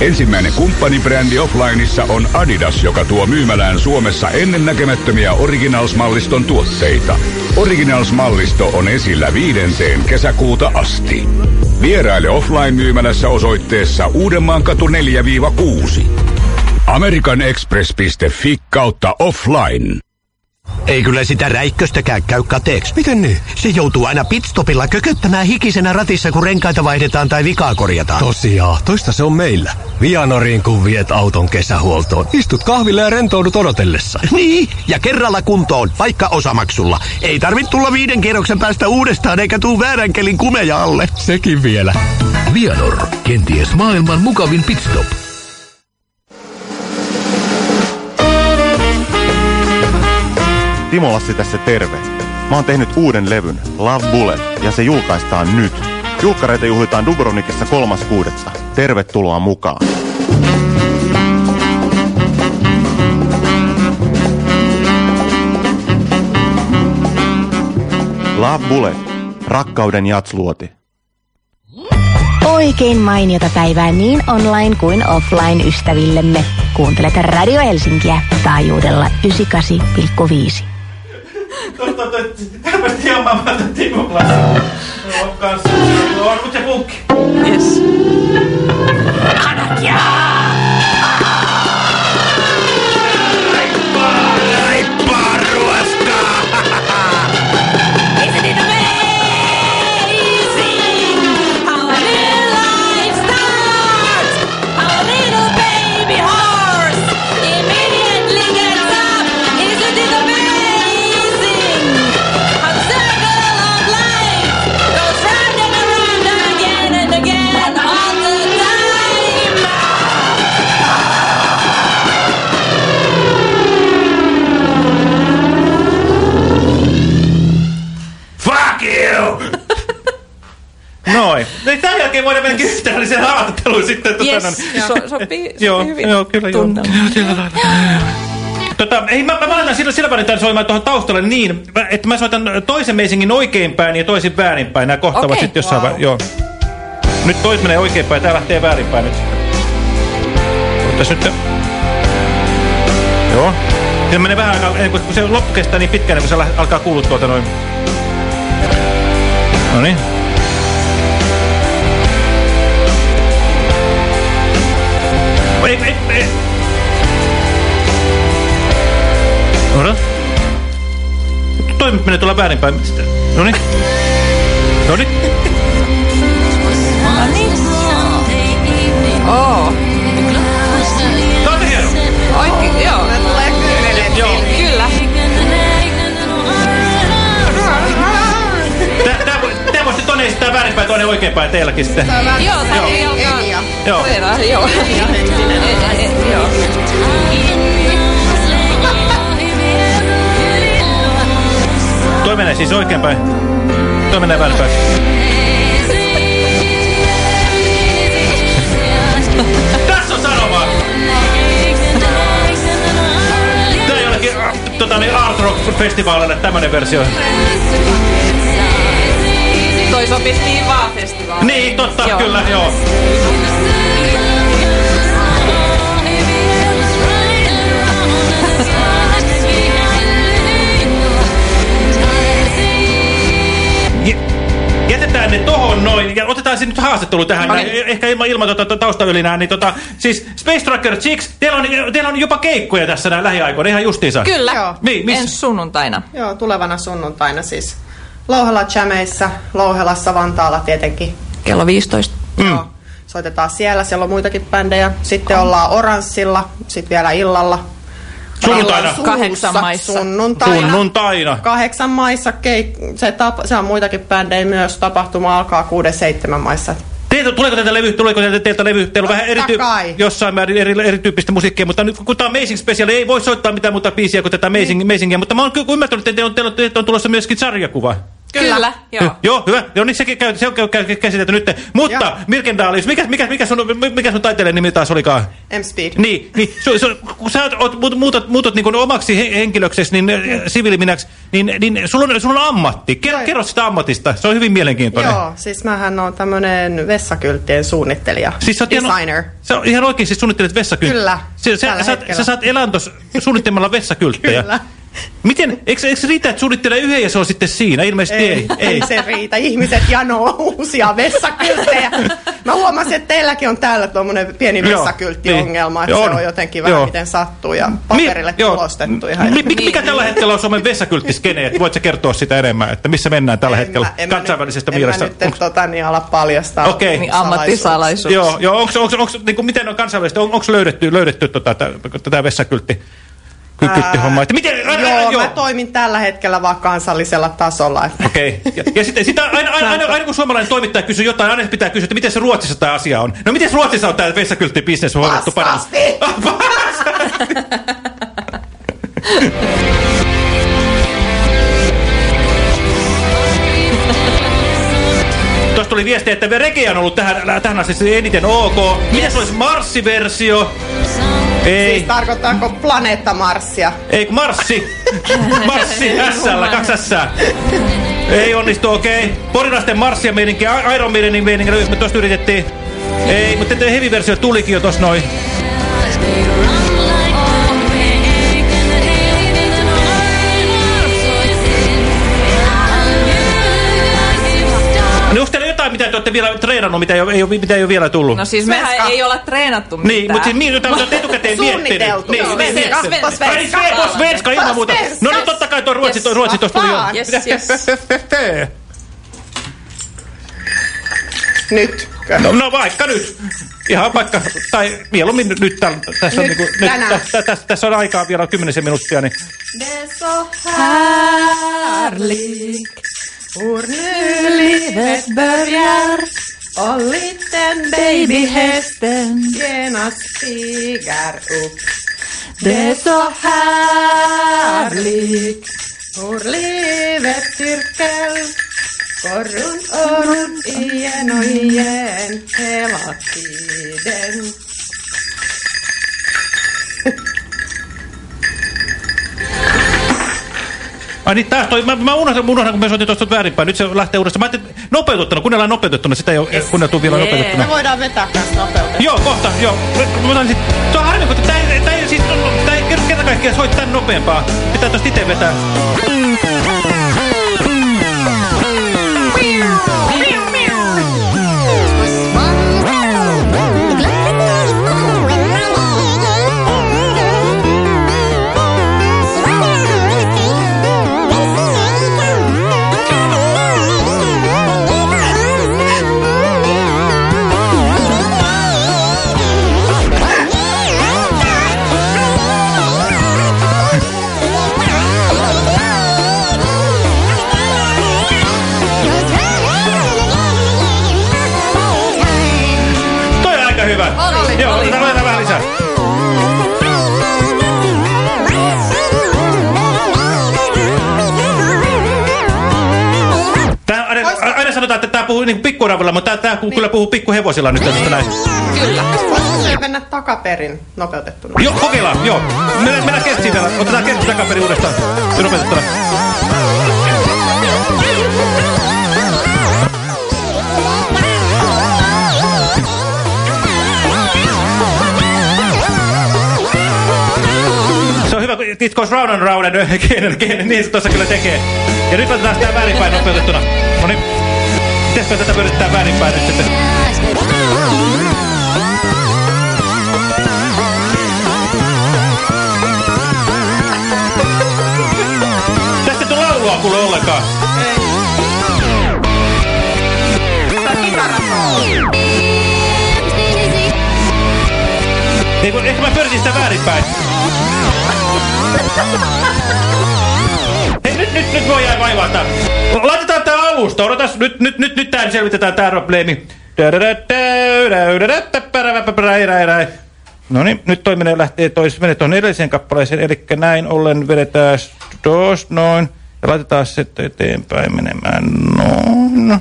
Ensimmäinen kumppanibrändi Offlineissa on Adidas, joka tuo myymälään Suomessa ennennäkemättömiä Originals-malliston tuotteita. Originals-mallisto on esillä viidenteen kesäkuuta asti. Vieraile Offline-myymälässä osoitteessa Uudenmaan katu 4-6. americanexpress.fi kautta offline. Ei kyllä sitä räikköstäkään käy kateeksi. Miten niin? Se joutuu aina pitstopilla kököttämään hikisenä ratissa, kun renkaita vaihdetaan tai vikaa korjataan. Tosiaan, toista se on meillä. Vianoriin kun viet auton kesähuoltoon. Istut kahville ja rentoudut odotellessa. Niin, ja kerralla kuntoon, vaikka osamaksulla. Ei tarvitse tulla viiden kierroksen päästä uudestaan eikä tuu väärän kelin kumeja alle. Sekin vielä. Vianor, kenties maailman mukavin pitstop. Timo Lassi tässä terve. Mä oon tehnyt uuden levyn, Love Bullet, ja se julkaistaan nyt. Julkkareita juhlitaan Dubrovnikissa 3.6. Tervetuloa mukaan. Love Bullet, rakkauden jatsluoti. Oikein mainiota päivää niin online kuin offline ystävillemme. Kuuntelet Radio Helsinkiä taajuudella 98,5. Tuosta toi, tämmöistä jammaa mä otan Timo Lassi. On kanssa. On, mut se punkki. Yes. Anakia! Jälkeen voidaan mennä ystävällisen haastatteluun sitten. Tota, Yes, no so, sopii, Joo, sopii hyvin joo, kyllä joo. tunnelma. Joo, sillä lailla. Tota, ei, mä, mä laitan sillä, sillä välin soimaan tuohon taustalle niin, että mä soitan toisen meisingin oikeinpäin ja toisen väärinpäin. Nämä kohtaavat Okei. sitten jossain Wow. Joo. Nyt tois menee oikeinpäin ja tää lähtee väärinpäin nyt. Otas nyt. Joo. Se menee vähän aikaa, ennen kuin kun se loppu kestää niin pitkään, kuin se alkaa kuulua tuolta noin. Noniin. Ei, ei. Ota. Toi menee tuolla väärinpäin. Sitten. Noniin. Noniin. Oo. Tää on hieno. Oikein, joo. Tulee. Kyllä. Voisi tonne esittää väärinpäin, toinen oikeinpäin teilläkin sitten. Joo, tarvii Joo. Voidaan, joo. E- e- Joo. Toi menee siis oikeinpäin. Toi menee väärinpäin. Tässä on sanoma! Tää jollekin äh, tota, niin Art Rock Festivalille tämmönen versio. Toi sopisi niin vaan festivaaliin. Niin, totta, kyllä, joo. Jätetään ne tohon noin ja otetaan se nyt haastattelu tähän, okay. ehkä ilman, ilman tota, taustaylinää, niin tota, siis Space Tracker Chicks, teillä on, teillä on jopa keikkoja tässä näin lähiaikoina, ihan justiinsa. Kyllä. Joo. Niin, missä? Ensi sunnuntaina. Joo, tulevana sunnuntaina siis. Louhella Jameissa, Louhelassa, Vantaalla tietenkin. Kello 15. Mm. Joo. Soitetaan siellä, siellä on muitakin bändejä. Sitten ollaan Oranssilla, sitten vielä illalla. Sunnuntaina. Kahdeksan maissa. Sunnuntaina. Sunnuntaina. Kahdeksan maissa, keik se, tapa, se on muitakin bändejä myös. Tapahtuma alkaa kuuden seitsemän maissa. Teiltä, tuleeko teiltä levy, tuleeko teiltä, teiltä levy? Teillä on vähän erity, jossain määrin eri, erityyppistä musiikkia, mutta nyt kun tämä on Amazing Special, ei voi soittaa mitään muuta biisiä kuin tätä Amazing, Niin. Amazingia, mutta mä oon kyllä ymmärtänyt, että teillä on, teillä on tulossa myöskin sarjakuva. Kyllä, joo. Joo, hyvä. Joo, niin sekin käy, se on käsitelty nyt. Mutta Joo. Mirkendaalis, mikä, mikä, mikä, sun, mikä sun taiteilijan nimi taas olikaan? M-Speed. Niin, niin su, su, kun sä oot, muut- muutat, muutat niin omaksi he, henkilöksesi, niin äh, siviiliminäksi, niin, niin sulla, on, sulla on ammatti. Ker, kerro sitä ammatista, se on hyvin mielenkiintoinen. Joo, siis mähän on tämmönen vessakylttien suunnittelija, Siis sä designer. Sä on ihan oikein siis suunnittelet vessakylttejä. Kyllä, sä, tällä sä, sä saat elantos suunnittelemalla vessakylttejä. Kyllä. Miten, eikö, eikö riitä, että suunnittelee yhden ja se on sitten siinä? Ilmeisesti ei. Ei, ei se riitä. Ihmiset janoo uusia vessakylttejä. Mä huomasin, että teilläkin on täällä tuommoinen pieni vessakylttiongelma, niin. että se On. on jotenkin vähän Joo. miten sattuu ja paperille Mi- tulostettu ihan. Mi- mi- mikä tällä hetkellä on Suomen vessakylttiskene? että Voitko kertoa sitä enemmän, että missä mennään tällä hetkellä En mä- en mä kansainvälisestä nyt, mielessä? En mä nyt tota, niin ala paljastaa. Okei. Niin ammattisalaisuus. Joo, joo onko, onko, onko, niin kuin, miten on kansainvälisesti, on, onko löydetty, löydetty tota, tä- tätä vessakyltti? Kylttihomma, että miten, ä, Joo, joo. mä toimin tällä hetkellä vaan kansallisella tasolla. Että Okei. Ja, ja sitten sitä, aina, aina, aina, aina, kun suomalainen toimittaja kysyy jotain, aina pitää kysyä, että miten se Ruotsissa tämä asia on. No miten Ruotsissa on tämä vessakylttibisnes hoidettu paremmin? Tuossa tuli viesti, että Reggae on ollut tähän, tähän asti eniten ok. Miten se olisi Marssi-versio? Ei. Siis tarkoittaako planeetta Marsia? Ei Marssi. Marssi SL, kaksi S. Ei onnistu, okei. Okay. Porilaisten Marssia meininki, Iron Maidenin meininki, me tuosta yritettiin. Ei, mutta tämä heavy-versio tulikin jo tossa noin. Te olette vielä treenannut, mitä ei ole, ei ole, mitä ei ole vielä tullut? No siis mehän Svenska. ei olla treenattu mitään. Niin, mutta siis niin, jota olette etukäteen miettinyt. Niin, niin, Svenska, niin. svenska. Svenska, svenska, ilman muuta. No niin, totta kai tuo Ruotsi, tuo Ruotsi tuossa tuli jo. Vaan. Yes, yes. Nyt. No, no vaikka nyt. Ihan vaikka, tai mieluummin nyt, nyt täl, tässä, on Nyt, niinku, nyt tänään. tässä, tässä, tässä on aikaa vielä kymmenisen minuuttia, niin Det är så härligt För nu livet börjar och liten babyhästen genast stiger upp. Det är så härligt. hur livet cirkel går runt och runt igen och igen hela tiden. Ai niin, taas toi, mä, mä unohdan, unohdan, kun me soitin tuosta väärinpäin. Nyt se lähtee uudestaan. Mä ajattelin, nopeutettuna, kuunnellaan nopeutettuna. Sitä ei ole yes. kuunneltu vielä nopeutettuna. Me voidaan vetää kanssa nopeutta. Joo, kohta, joo. Mä sit, se on harmi, kun tää ei, tää siis, tää ei kerta kaikkiaan soi tän nopeampaa. Pitää tosta itse vetää. Toi niin. kyllä puhuu pikkuhevosilla nyt tästä näin. Kyllä. Voisi mennä takaperin nopeutettuna. Joo, kokeillaan, joo. Mennään, mennään kestiin vielä. Otetaan kestiin takaperin uudestaan. Ja nopeutettuna. Se on hyvä, it goes round and round and again and again, niin se tuossa kyllä tekee. Ja nyt otetaan sitä väärinpäin nopeutettuna. No niin. Pitäisikö tätä pyörittää väärinpäin nyt sitten? Tästä ei tule laulua kuule ollenkaan. Ei, kun ehkä mä pyöritin sitä väärinpäin. Hei, nyt, nyt, nyt voi jää vaivata. Laitetaan alusta. Odotas, nyt, nyt, nyt, nyt tää selvitetään tää probleemi. No niin, nyt toiminen lähtee tois, menee tuohon edelliseen kappaleeseen, eli näin ollen vedetään tuosta noin, ja laitetaan se eteenpäin menemään noin.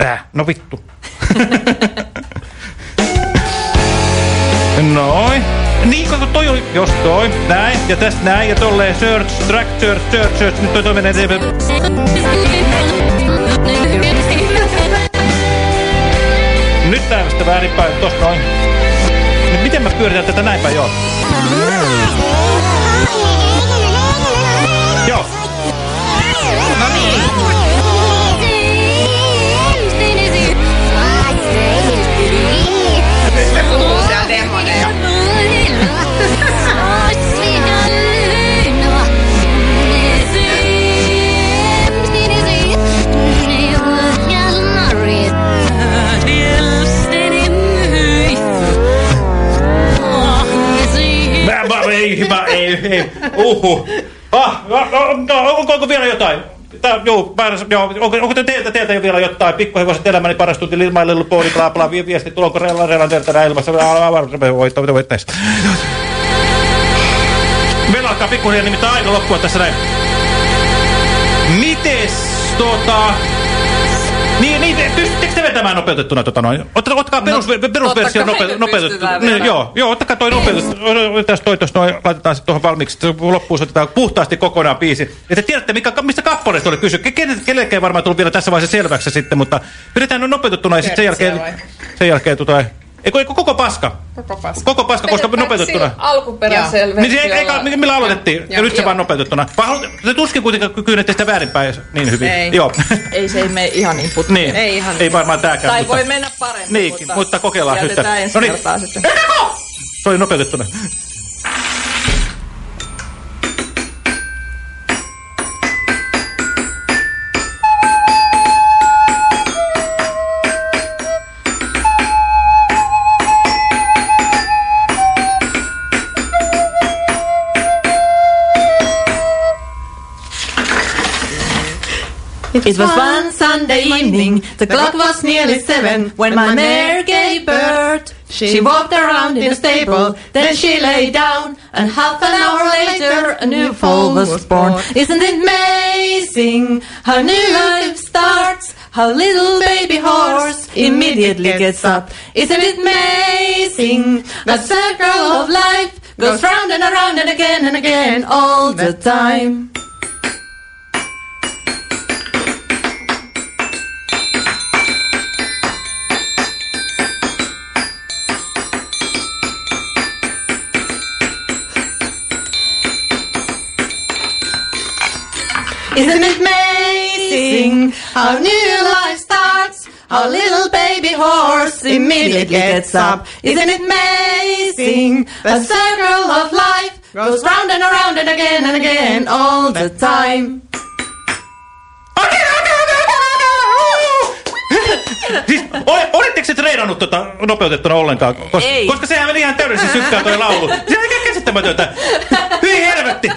Äh, no vittu. Noin. Niin, kun toi oli, jos toi, näin, ja tästä näin, ja tolleen search, track, search, search, search, nyt toi toi menee eteenpäin. Nyt tää väärinpäin, tosta noin. Miten mä pyöritän tätä näin päin, joo. Joo. Ei, ei. Uhu. Ah, ah, ah, no, onko, vielä jotain? Tää, joo, mä, joo, onko, onko te teiltä, teiltä jo vielä jotain? Pikkuhevoset elämäni paras tunti, ilmailelu, puoli, bla, bla, vi- viesti, tulonko reilla, teiltä ilmassa, voittaa, mitä voit näistä. Meillä alkaa pikkuhiljaa nimittäin aika loppua tässä näin. Mites, tota... Niin, niin, vetämään nopeutettuna tota noin? Ottakaa, ottakaa perus, perusversio totta kai nope, nopeutettuna. Niin, joo, joo, ottakaa toi nopeutettuna. Otetaan toi tuossa noin, laitetaan se tuohon valmiiksi. Loppuun soitetaan puhtaasti kokonaan biisi. Ja te tiedätte, mikä, mistä kappaleesta oli kysy. Kenellekään varmaan tullut vielä tässä vaiheessa selväksi sitten, mutta pidetään nopeutettuna ja sitten sen jälkeen, sen jälkeen tota, eikö, eikö koko paska? Koko paska. Koko paska, koska nopeutettuna. Alkuperäisellä Niin, se ei, eikä, millä aloitettiin? Ja Joo, nyt se vaan nopeutettuna. Haluatte- te tuskin kuitenkaan kyynette sitä väärinpäin niin hyvin. Ei. Joo. Ei se ei mene ihan niin putkeen. niin. Ei ihan ei varmaan tääkään. Tai mutta... voi mennä paremmin, Niin, mutta, mutta kokeillaan nyt. jätetään ensi No niin. kertaa sitten. Se oli nopeutettuna. It was one Sunday evening, the clock was nearly seven, when my mare gave birth She walked around in the stable, then she lay down, and half an hour later a new foal was born. Isn't it amazing how new life starts? How little baby horse immediately gets up. Isn't it amazing? The circle of life goes round and around and again and again all the time. Amazing how new life starts? How little baby horse immediately gets up. Isn't it amazing? The circle of life goes round and around and again and again all the time. Siis, ole, oletteko se treenannut tota nopeutettuna ollenkaan? Kos, Ei. Koska sehän meni ihan täydellisesti sykkää toi laulu. Se on aika käsittämätöntä. Hyi helvetti.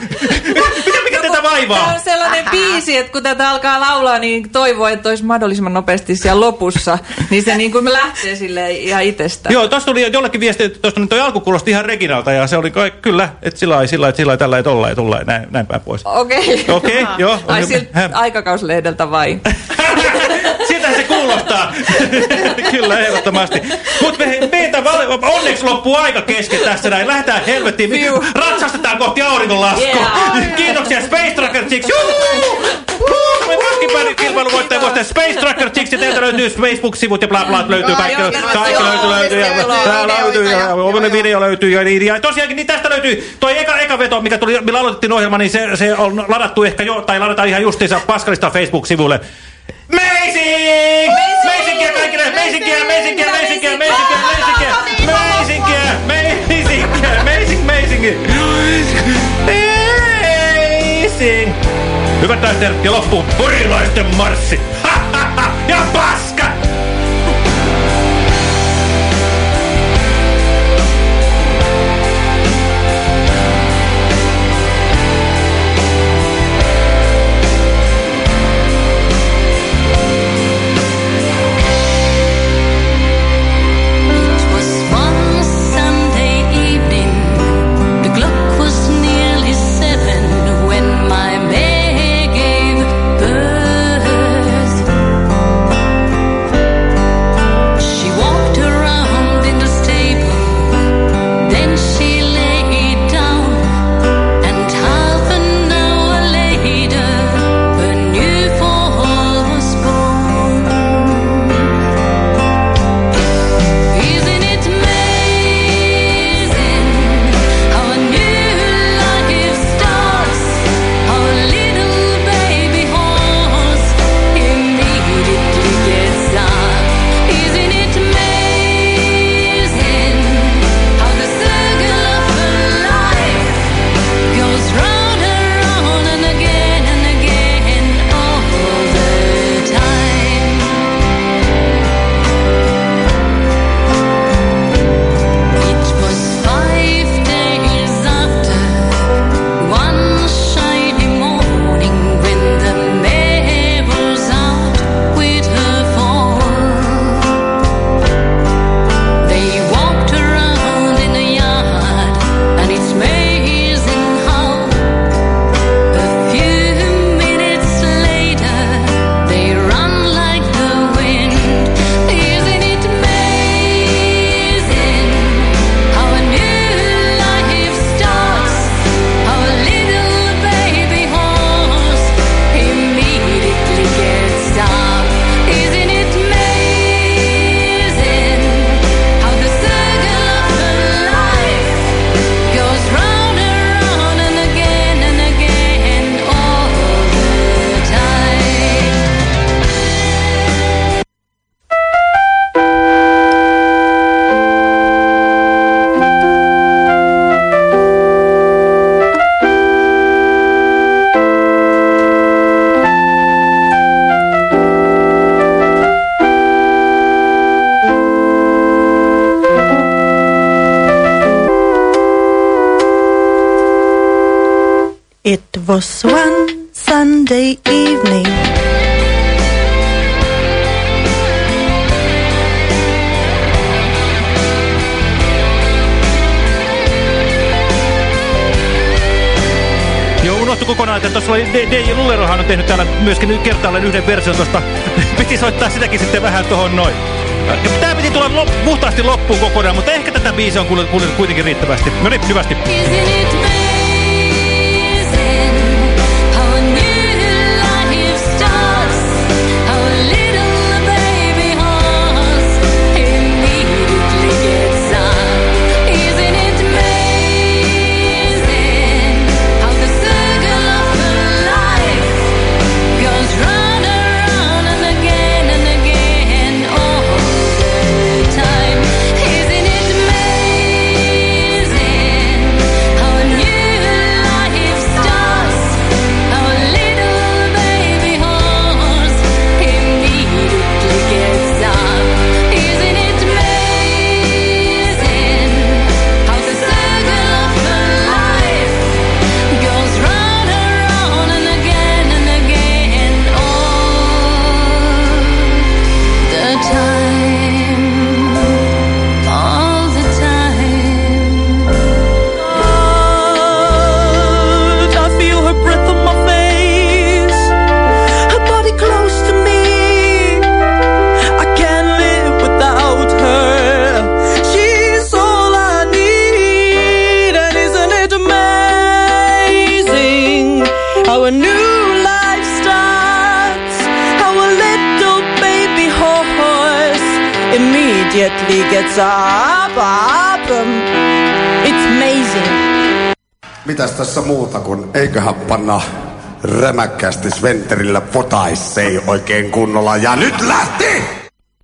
Tätä Tämä vaivaa? on sellainen biisi, että kun tätä alkaa laulaa, niin toivoo, että olisi mahdollisimman nopeasti siellä lopussa. Niin se niin kuin lähtee sille ihan itsestä. Joo, tuosta tuli jollekin viesti, että tuosta toi alku kuulosti ihan Reginalta ja se oli kai, kyllä, että sillä lailla, sillä lailla, sillä lailla, tällä lailla, tolla lailla, näin, näin päin pois. Okei. Okei, joo. Ai siltä aikakauslehdeltä vai? Kuulostaa. Kyllä, ehdottomasti. Mutta me, meitä onneksi loppuu aika kesken tässä näin. Lähdetään helvettiin. Me ratsastetaan kohti auringonlaskua. Yeah. Kiitoksia Space Tracker Chicks. Juhu! Me kakkipäin kilpailun voittaja voittaja Space Tracker Chicks ja teiltä löytyy Facebook-sivut ja bla bla löytyy kaikki. Kaikki löytyy, löytyy. Tää löytyy ja video löytyy ja. Ja tosiaankin niin tästä löytyy toi eka, eka veto, mikä tuli, millä aloitettiin ohjelma, niin se, se on ladattu ehkä jo, tai ladataan ihan justiinsa Paskalista Facebook-sivulle. Amazing! Amazingkia kaikille! Amazingkia, amazingkia, amazingkia, amazingkia, amazingkia, amazingkia, amazingkia, amazing, amazing, amazing. Hyvät naiset ja loppuun porilaisten marssi! Ha, ha, ha, ja paska! was one Sunday evening kokonaan, että tuossa oli DJ Lullerohan on tehnyt täällä myöskin kertaalleen yhden version tuosta. Piti soittaa sitäkin sitten vähän tuohon noin. Tämä piti tulla lop puhtaasti loppuun kokonaan, mutta ehkä tätä biisiä on kuitenkin riittävästi. No niin, hyvästi. It's amazing. Mitäs tässä muuta kuin eiköhän panna rämäkkästi Sventerillä potaissei oikein kunnolla ja nyt lähti!